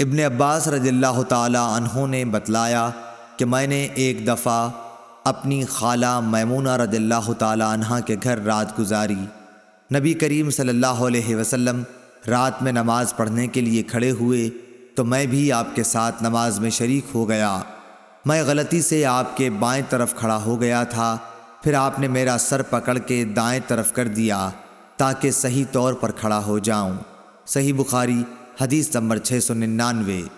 ابن عباس رضی اللہ تعالی عنہ نے بتلایا کہ میں نے ایک دفعہ اپنی خالہ میمونہ رضی اللہ تعالی عنہ کے گھر رات گزاری۔ نبی کریم صلی اللہ علیہ وسلم رات میں نماز پڑھنے کے لیے کھڑے ہوئے تو میں بھی آپ کے ساتھ نماز میں شریک ہو گیا۔ میں غلطی سے آپ کے بائیں طرف کھڑا ہو گیا تھا۔ پھر آپ نے میرا سر پکڑ کے دائیں طرف کر دیا تاکہ صحیح طور پر کھڑا ہو جاؤں۔ صحیح بخاری حدیث صحیح طور پر کھڑا